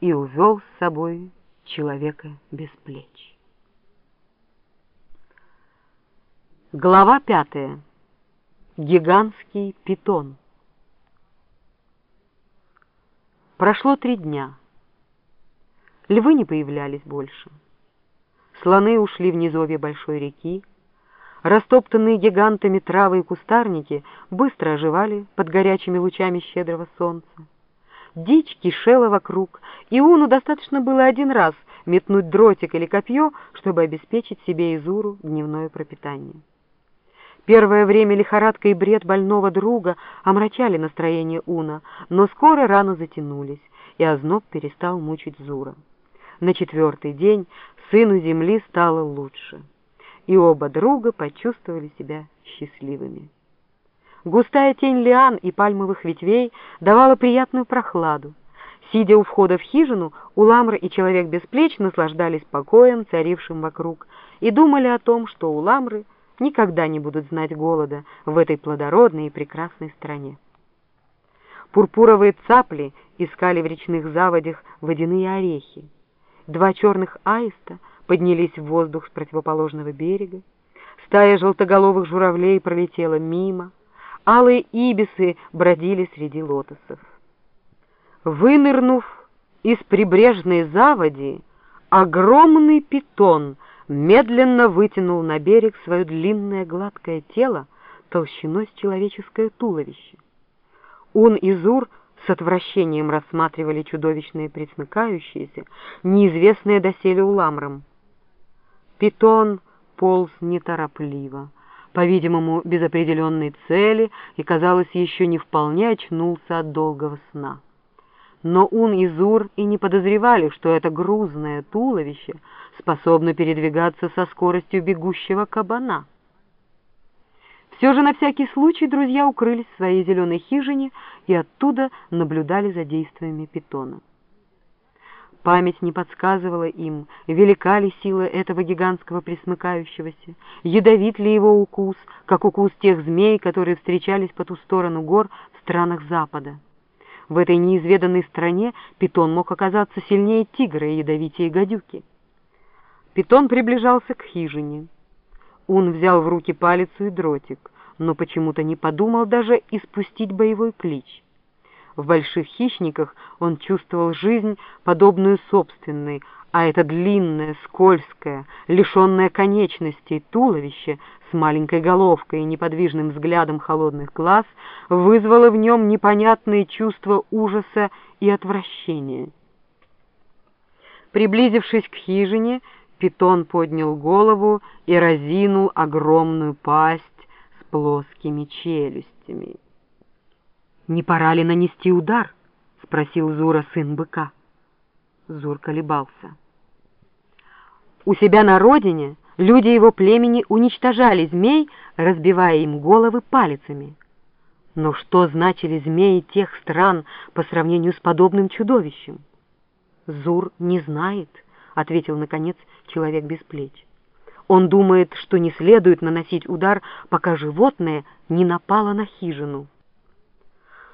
и увел с собой человека без плеч. Глава пятая. Гигантский питон. Прошло три дня. Львы не появлялись больше. Слоны ушли в низовье большой реки. Растоптанные гигантами травы и кустарники быстро оживали под горячими лучами щедрого солнца. Дичь кишела вокруг, и Уну достаточно было один раз метнуть дротик или копье, чтобы обеспечить себе и Зуру дневное пропитание. Первое время лихорадка и бред больного друга омрачали настроение Уна, но скоро раны затянулись, и озноб перестал мучить Зура. На четвертый день сыну земли стало лучше, и оба друга почувствовали себя счастливыми. Густая тень лиан и пальмовых ветвей давала приятную прохладу. Сидя у входа в хижину, Уламра и Человек без плеч наслаждались покоем, царившим вокруг, и думали о том, что Уламры — никогда не будут знать голода в этой плодородной и прекрасной стране. Пурпуровые цапли искали в речных заводях водяные орехи. Два черных аиста поднялись в воздух с противоположного берега. Стая желтоголовых журавлей пролетела мимо. Алые ибисы бродили среди лотосов. Вынырнув из прибрежной заводи, огромный питон — медленно вытянул на берег свое длинное гладкое тело толщиной с человеческое туловище. Он и Зур с отвращением рассматривали чудовищные присмыкающиеся, неизвестные доселе уламрам. Питон полз неторопливо, по-видимому, без определенной цели, и, казалось, еще не вполне очнулся от долгого сна. Но Ун и Зур и не подозревали, что это грузное туловище способно передвигаться со скоростью бегущего кабана. Все же на всякий случай друзья укрылись в своей зеленой хижине и оттуда наблюдали за действиями питона. Память не подсказывала им, велика ли сила этого гигантского присмыкающегося, ядовит ли его укус, как укус тех змей, которые встречались по ту сторону гор в странах Запада. В этой неизведанной стране питон мог оказаться сильнее тигра и ядовитее гадюки. Питон приближался к хижине. Он взял в руки палицу и дротик, но почему-то не подумал даже испустить боевой клич. В больших хищниках он чувствовал жизнь, подобную собственной, а это длинное, скользкое, лишенное конечностей туловище с маленькой головкой и неподвижным взглядом холодных глаз вызвало в нем непонятные чувства ужаса и отвращения. Приблизившись к хижине, Питон поднял голову и разинул огромную пасть с плоскими челюстями. «Не пора ли нанести удар?» — спросил Зура, сын быка. Зур колебался. У себя на родине люди его племени уничтожали змей, разбивая им головы палицами. Но что значили змеи тех стран по сравнению с подобным чудовищем? Зур не знает, — ответил, наконец, человек без плеч. Он думает, что не следует наносить удар, пока животное не напало на хижину.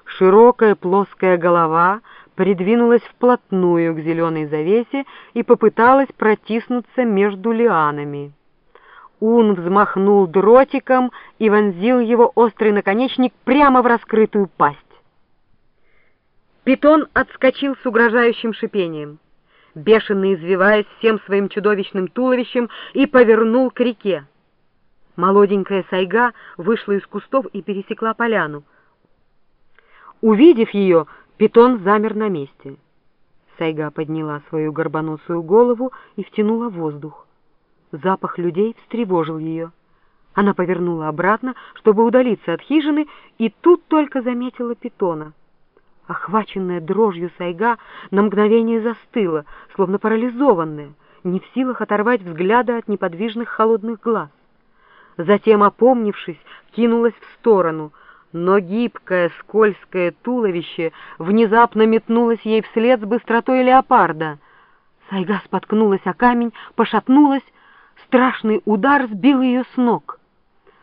Широкая плоская голова придвинулась вплотную к зеленой завесе и попыталась протиснуться между лианами. Ун взмахнул дротиком и вонзил его острый наконечник прямо в раскрытую пасть. Питон отскочил с угрожающим шипением бешено извиваясь всем своим чудовищным туловищем, и повернул к реке. Молоденькая сайга вышла из кустов и пересекла поляну. Увидев ее, питон замер на месте. Сайга подняла свою горбоносую голову и втянула воздух. Запах людей встревожил ее. Она повернула обратно, чтобы удалиться от хижины, и тут только заметила питона — Охваченная дрожью сайга на мгновение застыла, словно парализованная, не в силах оторвать взгляда от неподвижных холодных глаз. Затем, опомнившись, кинулась в сторону, но гибкое, скользкое туловище внезапно метнулось ей вслед с быстротой леопарда. Сайга споткнулась о камень, пошатнулась, страшный удар сбил ее с ног.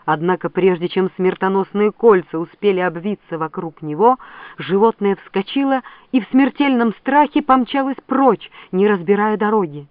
Однако прежде чем смертоносные кольца успели обвиться вокруг него, животное вскочило и в смертельном страхе помчалось прочь, не разбирая дороги.